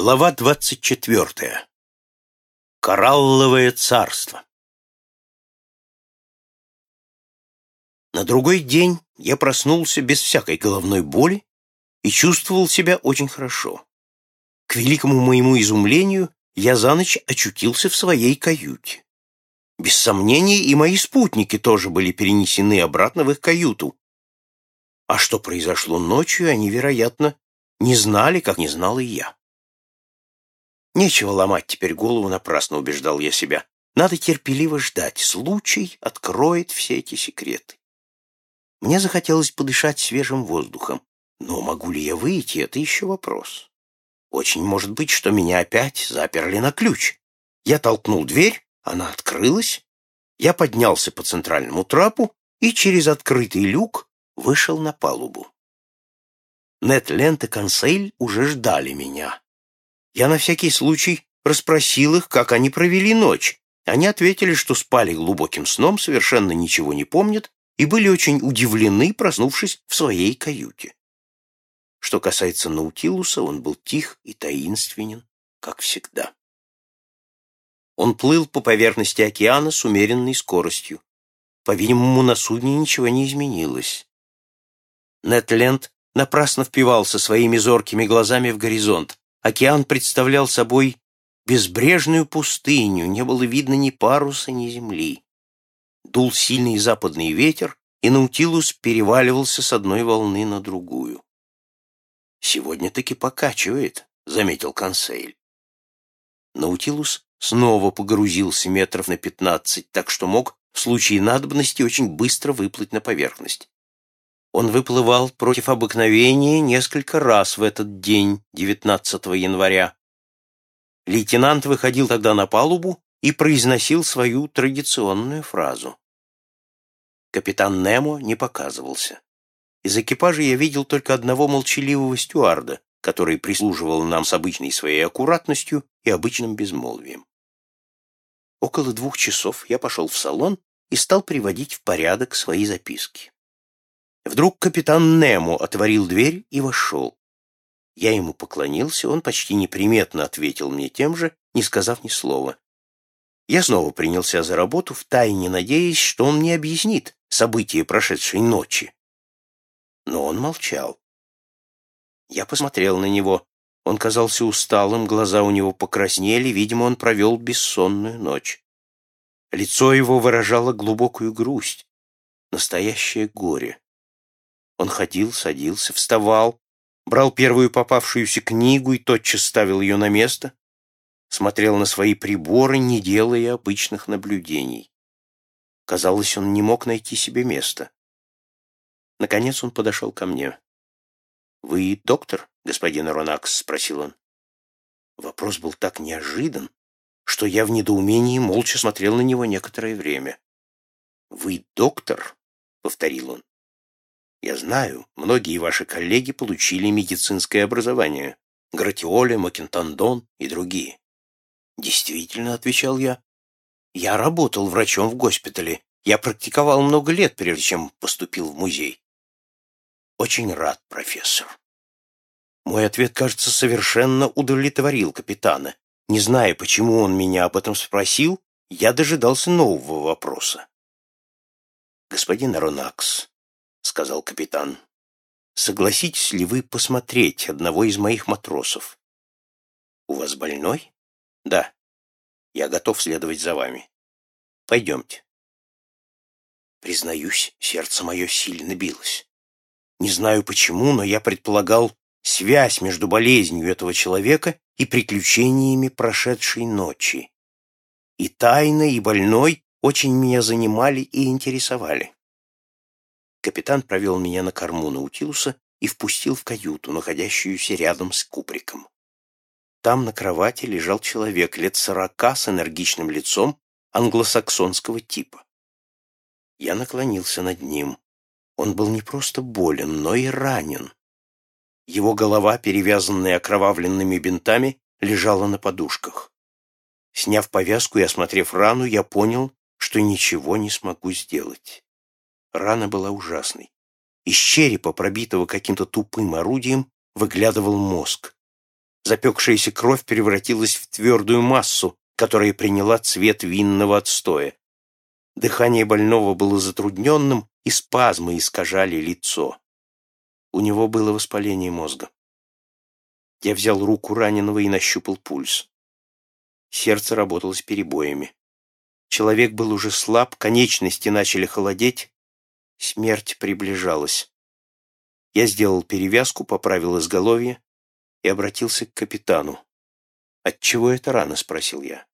Глава двадцать четвертая. Коралловое царство. На другой день я проснулся без всякой головной боли и чувствовал себя очень хорошо. К великому моему изумлению я за ночь очутился в своей каюте. Без сомнений, и мои спутники тоже были перенесены обратно в их каюту. А что произошло ночью, они, вероятно, не знали, как не знал и я. Нечего ломать теперь голову напрасно, убеждал я себя. Надо терпеливо ждать. Случай откроет все эти секреты. Мне захотелось подышать свежим воздухом. Но могу ли я выйти, это еще вопрос. Очень может быть, что меня опять заперли на ключ. Я толкнул дверь, она открылась. Я поднялся по центральному трапу и через открытый люк вышел на палубу. Нет Лент и Консейль уже ждали меня. Я на всякий случай расспросил их, как они провели ночь. Они ответили, что спали глубоким сном, совершенно ничего не помнят и были очень удивлены, проснувшись в своей каюте. Что касается Наутилуса, он был тих и таинственен, как всегда. Он плыл по поверхности океана с умеренной скоростью. По-видимому, на судне ничего не изменилось. Нетленд напрасно впивался своими зоркими глазами в горизонт. Океан представлял собой безбрежную пустыню, не было видно ни паруса, ни земли. Дул сильный западный ветер, и Наутилус переваливался с одной волны на другую. «Сегодня таки покачивает», — заметил Консейль. Наутилус снова погрузился метров на пятнадцать, так что мог в случае надобности очень быстро выплыть на поверхность. Он выплывал против обыкновения несколько раз в этот день, 19 января. Лейтенант выходил тогда на палубу и произносил свою традиционную фразу. Капитан Немо не показывался. Из экипажа я видел только одного молчаливого стюарда, который прислуживал нам с обычной своей аккуратностью и обычным безмолвием. Около двух часов я пошел в салон и стал приводить в порядок свои записки. Вдруг капитан Немо отворил дверь и вошел. Я ему поклонился, он почти неприметно ответил мне тем же, не сказав ни слова. Я снова принялся за работу, втайне надеясь, что он мне объяснит события прошедшей ночи. Но он молчал. Я посмотрел на него. Он казался усталым, глаза у него покраснели, видимо, он провел бессонную ночь. Лицо его выражало глубокую грусть, настоящее горе. Он ходил, садился, вставал, брал первую попавшуюся книгу и тотчас ставил ее на место, смотрел на свои приборы, не делая обычных наблюдений. Казалось, он не мог найти себе места. Наконец он подошел ко мне. «Вы доктор, господин Ронакс?» — спросил он. Вопрос был так неожидан, что я в недоумении молча смотрел на него некоторое время. «Вы доктор?» — повторил он. Я знаю, многие ваши коллеги получили медицинское образование. Гратиоле, Макентандон и другие. Действительно, отвечал я. Я работал врачом в госпитале. Я практиковал много лет, прежде чем поступил в музей. Очень рад, профессор. Мой ответ, кажется, совершенно удовлетворил капитана. Не зная, почему он меня об этом спросил, я дожидался нового вопроса. Господин Аронакс, сказал капитан. «Согласитесь ли вы посмотреть одного из моих матросов?» «У вас больной?» «Да. Я готов следовать за вами. Пойдемте». Признаюсь, сердце мое сильно билось. Не знаю почему, но я предполагал связь между болезнью этого человека и приключениями прошедшей ночи. И тайна, и больной очень меня занимали и интересовали. Капитан провел меня на корму Наутилуса и впустил в каюту, находящуюся рядом с куприком. Там на кровати лежал человек лет сорока с энергичным лицом англосаксонского типа. Я наклонился над ним. Он был не просто болен, но и ранен. Его голова, перевязанная окровавленными бинтами, лежала на подушках. Сняв повязку и осмотрев рану, я понял, что ничего не смогу сделать. Рана была ужасной. Из черепа, пробитого каким-то тупым орудием, выглядывал мозг. Запекшаяся кровь превратилась в твердую массу, которая приняла цвет винного отстоя. Дыхание больного было затрудненным, и спазмы искажали лицо. У него было воспаление мозга. Я взял руку раненого и нащупал пульс. Сердце работало с перебоями. Человек был уже слаб, конечности начали холодеть. Смерть приближалась. Я сделал перевязку, поправил изголовье и обратился к капитану. «Отчего это рано?» — спросил я.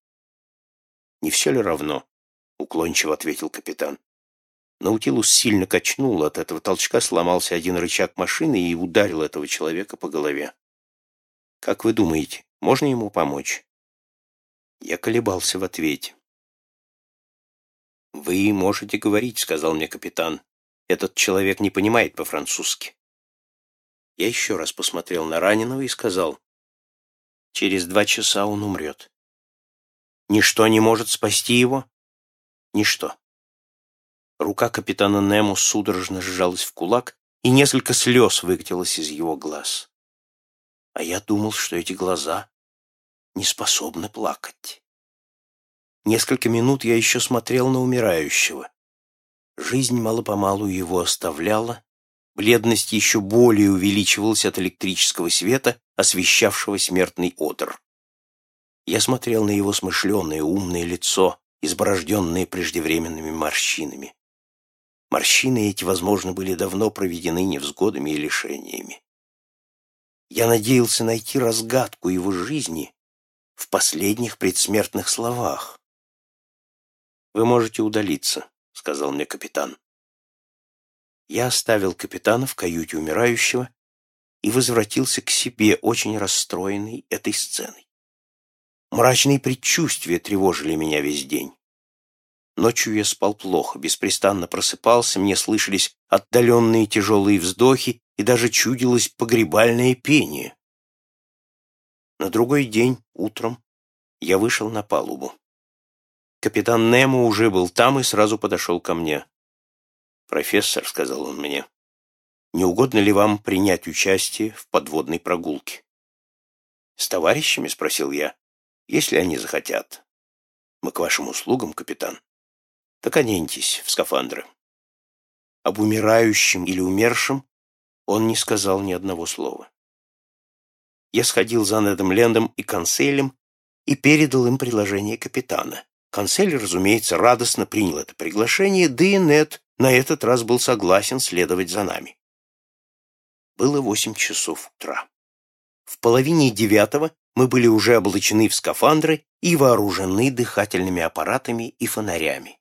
«Не все ли равно?» — уклончиво ответил капитан. Наутилус сильно качнул, от этого толчка сломался один рычаг машины и ударил этого человека по голове. «Как вы думаете, можно ему помочь?» Я колебался в ответе. «Вы можете говорить», — сказал мне капитан. «Этот человек не понимает по-французски». Я еще раз посмотрел на раненого и сказал, «Через два часа он умрет. Ничто не может спасти его? Ничто». Рука капитана Нему судорожно сжалась в кулак, и несколько слез выкатилось из его глаз. А я думал, что эти глаза не способны плакать. Несколько минут я еще смотрел на умирающего. Жизнь мало-помалу его оставляла, бледность еще более увеличивалась от электрического света, освещавшего смертный одр. Я смотрел на его смышленое, умное лицо, изборожденное преждевременными морщинами. Морщины эти, возможно, были давно проведены невзгодами и лишениями. Я надеялся найти разгадку его жизни в последних предсмертных словах. «Вы можете удалиться», — сказал мне капитан. Я оставил капитана в каюте умирающего и возвратился к себе, очень расстроенный этой сценой. Мрачные предчувствия тревожили меня весь день. Ночью я спал плохо, беспрестанно просыпался, мне слышались отдаленные тяжелые вздохи и даже чудилось погребальное пение. На другой день, утром, я вышел на палубу. Капитан Немо уже был там и сразу подошел ко мне. «Профессор», — сказал он мне, — «не угодно ли вам принять участие в подводной прогулке?» «С товарищами?» — спросил я. «Если они захотят». «Мы к вашим услугам, капитан». «Так оденьтесь в скафандры». Об умирающем или умершем он не сказал ни одного слова. Я сходил за Недом Лендом и Конселем и передал им предложение капитана. Консель, разумеется, радостно принял это приглашение, да и Нед на этот раз был согласен следовать за нами. Было восемь часов утра. В половине девятого мы были уже облачены в скафандры и вооружены дыхательными аппаратами и фонарями.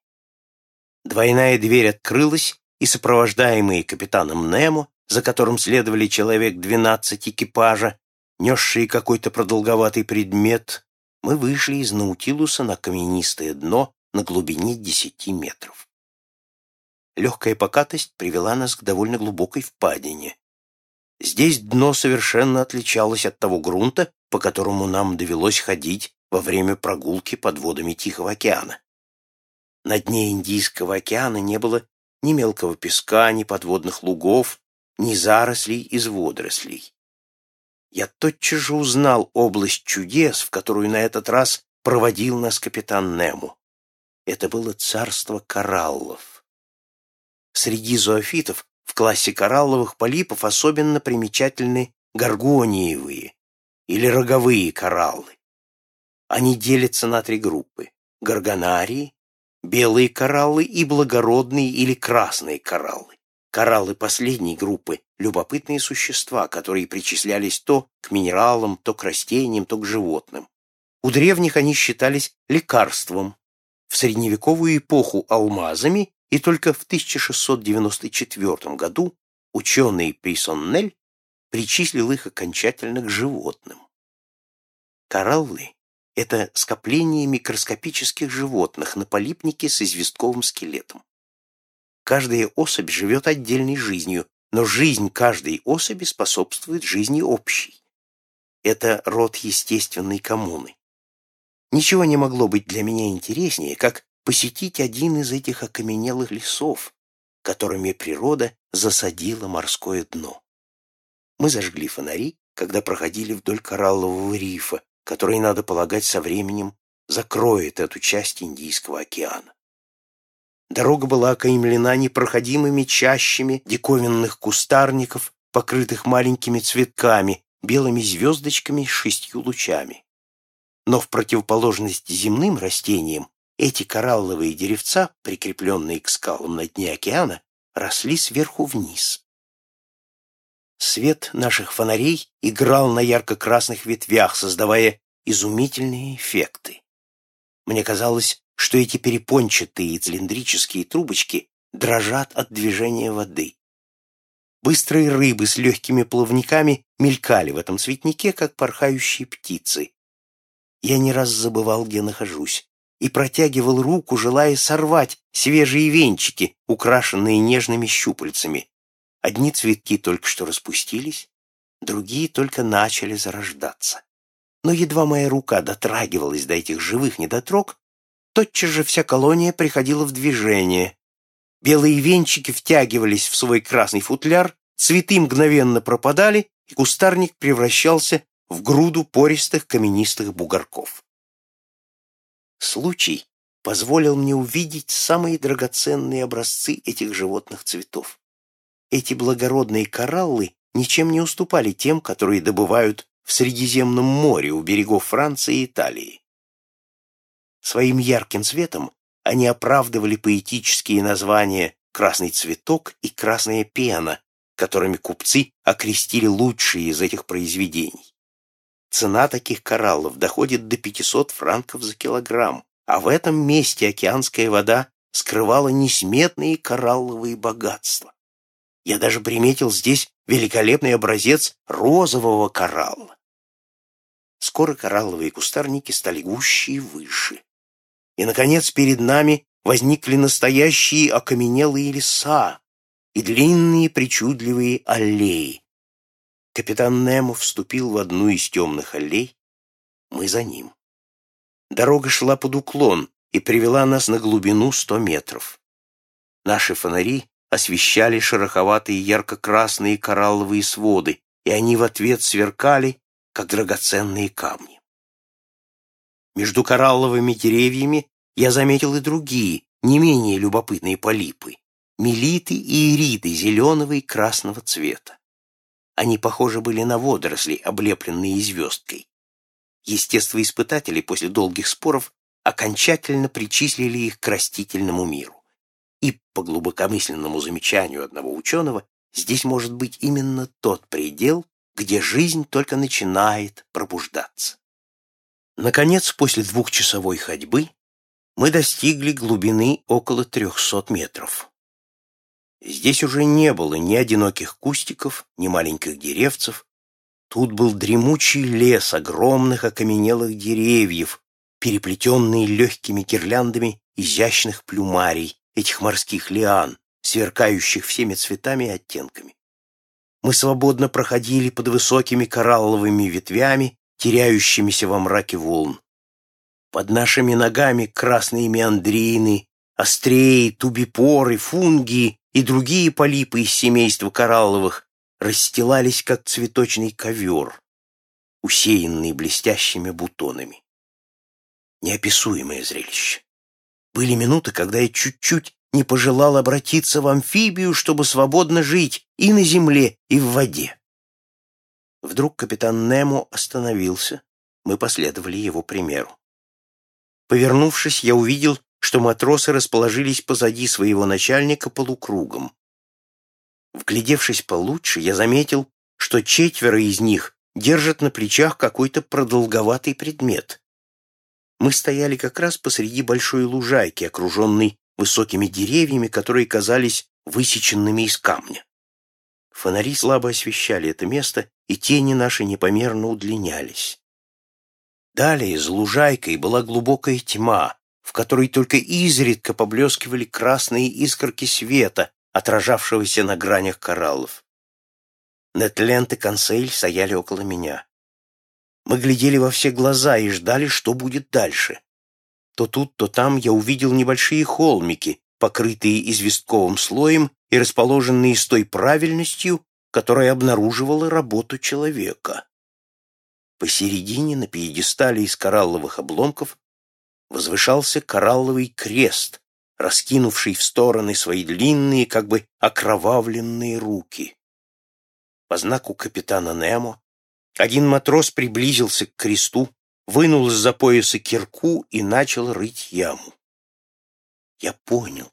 Двойная дверь открылась, и сопровождаемые капитаном Немо, за которым следовали человек двенадцать экипажа, несшие какой-то продолговатый предмет, мы вышли из Наутилуса на каменистое дно на глубине десяти метров. Легкая покатость привела нас к довольно глубокой впадине. Здесь дно совершенно отличалось от того грунта, по которому нам довелось ходить во время прогулки под водами Тихого океана. На дне Индийского океана не было ни мелкого песка, ни подводных лугов, ни зарослей из водорослей я тотчас же узнал область чудес, в которую на этот раз проводил нас капитан Нему. Это было царство кораллов. Среди зоофитов в классе коралловых полипов особенно примечательны горгониевые или роговые кораллы. Они делятся на три группы – горгонарии, белые кораллы и благородные или красные кораллы. Кораллы последней группы – любопытные существа, которые причислялись то к минералам, то к растениям, то к животным. У древних они считались лекарством, в средневековую эпоху – алмазами, и только в 1694 году ученый Пейсоннель причислил их окончательно к животным. Кораллы – это скопление микроскопических животных на полипнике с известковым скелетом. Каждая особь живет отдельной жизнью, но жизнь каждой особи способствует жизни общей. Это род естественной коммуны. Ничего не могло быть для меня интереснее, как посетить один из этих окаменелых лесов, которыми природа засадила морское дно. Мы зажгли фонари когда проходили вдоль кораллового рифа, который, надо полагать, со временем закроет эту часть Индийского океана. Дорога была окаймлена непроходимыми чащами диковинных кустарников, покрытых маленькими цветками, белыми звездочками с шестью лучами. Но в противоположность земным растениям, эти коралловые деревца, прикрепленные к скалам на дне океана, росли сверху вниз. Свет наших фонарей играл на ярко-красных ветвях, создавая изумительные эффекты. Мне казалось, что эти перепончатые цилиндрические трубочки дрожат от движения воды. Быстрые рыбы с легкими плавниками мелькали в этом цветнике, как порхающие птицы. Я не раз забывал, где нахожусь, и протягивал руку, желая сорвать свежие венчики, украшенные нежными щупальцами. Одни цветки только что распустились, другие только начали зарождаться. Но едва моя рука дотрагивалась до этих живых недотрог, тотчас же вся колония приходила в движение, Белые венчики втягивались в свой красный футляр, цветы мгновенно пропадали, и кустарник превращался в груду пористых каменистых бугорков. Случай позволил мне увидеть самые драгоценные образцы этих животных цветов. Эти благородные кораллы ничем не уступали тем, которые добывают в Средиземном море у берегов Франции и Италии. Своим ярким цветом они оправдывали поэтические названия «красный цветок» и «красная пена», которыми купцы окрестили лучшие из этих произведений. Цена таких кораллов доходит до 500 франков за килограмм, а в этом месте океанская вода скрывала несметные коралловые богатства. Я даже приметил здесь великолепный образец розового коралла. Скоро коралловые кустарники стали гуще и выше. И, наконец, перед нами возникли настоящие окаменелые леса и длинные причудливые аллеи. Капитан Немо вступил в одну из темных аллей, мы за ним. Дорога шла под уклон и привела нас на глубину сто метров. Наши фонари освещали шероховатые ярко-красные коралловые своды, и они в ответ сверкали, как драгоценные камни. Между коралловыми деревьями я заметил и другие, не менее любопытные полипы, мелиты и ириды зеленого и красного цвета. Они похожи были на водоросли, облепленные звездкой. Естествоиспытатели после долгих споров окончательно причислили их к растительному миру. И, по глубокомысленному замечанию одного ученого, здесь может быть именно тот предел, где жизнь только начинает пробуждаться. Наконец, после двухчасовой ходьбы, мы достигли глубины около трехсот метров. Здесь уже не было ни одиноких кустиков, ни маленьких деревцев. Тут был дремучий лес огромных окаменелых деревьев, переплетенный легкими гирляндами изящных плюмарий, этих морских лиан, сверкающих всеми цветами и оттенками. Мы свободно проходили под высокими коралловыми ветвями, теряющимися во мраке волн. Под нашими ногами красные меандрины, остреи, тубипоры, фунги и другие полипы из семейства коралловых расстилались, как цветочный ковер, усеянный блестящими бутонами. Неописуемое зрелище. Были минуты, когда я чуть-чуть не пожелал обратиться в амфибию, чтобы свободно жить и на земле, и в воде. Вдруг капитан Немо остановился. Мы последовали его примеру. Повернувшись, я увидел, что матросы расположились позади своего начальника полукругом. Вглядевшись получше, я заметил, что четверо из них держат на плечах какой-то продолговатый предмет. Мы стояли как раз посреди большой лужайки, окруженной высокими деревьями, которые казались высеченными из камня. Фонари слабо освещали это место, и тени наши непомерно удлинялись. Далее за лужайкой была глубокая тьма, в которой только изредка поблескивали красные искорки света, отражавшегося на гранях кораллов. Нетленд и Консель стояли около меня. Мы глядели во все глаза и ждали, что будет дальше. То тут, то там я увидел небольшие холмики, покрытые известковым слоем и расположенные с той правильностью, которое обнаруживало работу человека. Посередине на пьедестале из коралловых обломков возвышался коралловый крест, раскинувший в стороны свои длинные, как бы окровавленные руки. По знаку капитана Немо один матрос приблизился к кресту, вынул из-за пояса кирку и начал рыть яму. Я понял.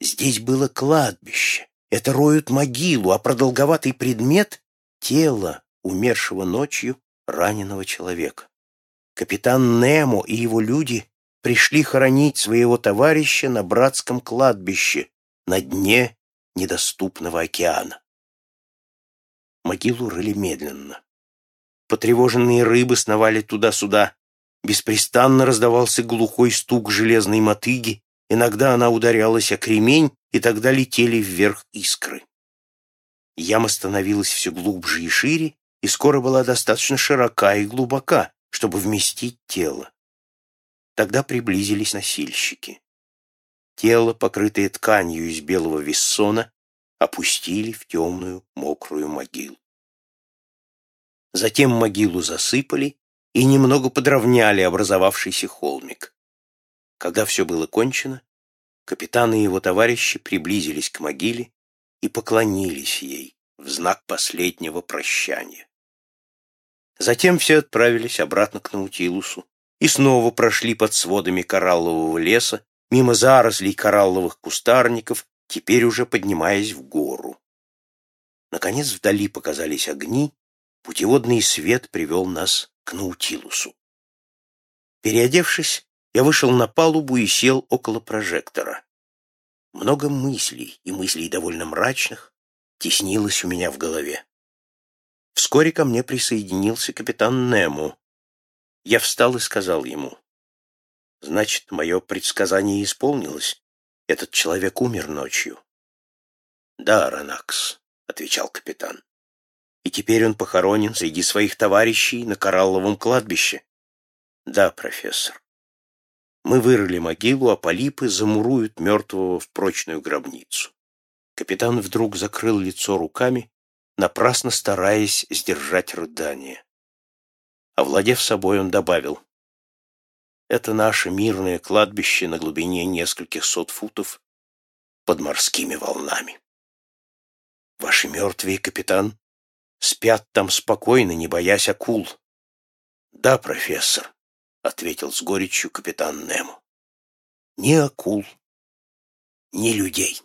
Здесь было кладбище. Это роют могилу, а продолговатый предмет — тело умершего ночью раненого человека. Капитан Немо и его люди пришли хоронить своего товарища на братском кладбище на дне недоступного океана. Могилу рыли медленно. Потревоженные рыбы сновали туда-сюда. Беспрестанно раздавался глухой стук железной мотыги, иногда она ударялась о кремень, и тогда летели вверх искры. Яма становилась все глубже и шире, и скоро была достаточно широка и глубока, чтобы вместить тело. Тогда приблизились носильщики. Тело, покрытое тканью из белого виссона, опустили в темную мокрую могилу. Затем могилу засыпали и немного подровняли образовавшийся холмик. Когда все было кончено, капитан и его товарищи приблизились к могиле и поклонились ей в знак последнего прощания. Затем все отправились обратно к Наутилусу и снова прошли под сводами кораллового леса, мимо зарослей коралловых кустарников, теперь уже поднимаясь в гору. Наконец вдали показались огни, путеводный свет привел нас к Наутилусу. Переодевшись, я вышел на палубу и сел около прожектора. Много мыслей, и мыслей довольно мрачных, теснилось у меня в голове. Вскоре ко мне присоединился капитан Нему. Я встал и сказал ему, «Значит, мое предсказание исполнилось. Этот человек умер ночью». «Да, Ранакс», — отвечал капитан. «И теперь он похоронен среди своих товарищей на коралловом кладбище?» «Да, профессор. Мы вырыли могилу, а полипы замуруют мертвого в прочную гробницу». Капитан вдруг закрыл лицо руками напрасно стараясь сдержать рыдание. Овладев собой, он добавил, «Это наше мирное кладбище на глубине нескольких сот футов под морскими волнами. Ваши мертвые, капитан, спят там спокойно, не боясь акул». «Да, профессор», — ответил с горечью капитан Немо. «Ни акул, ни людей».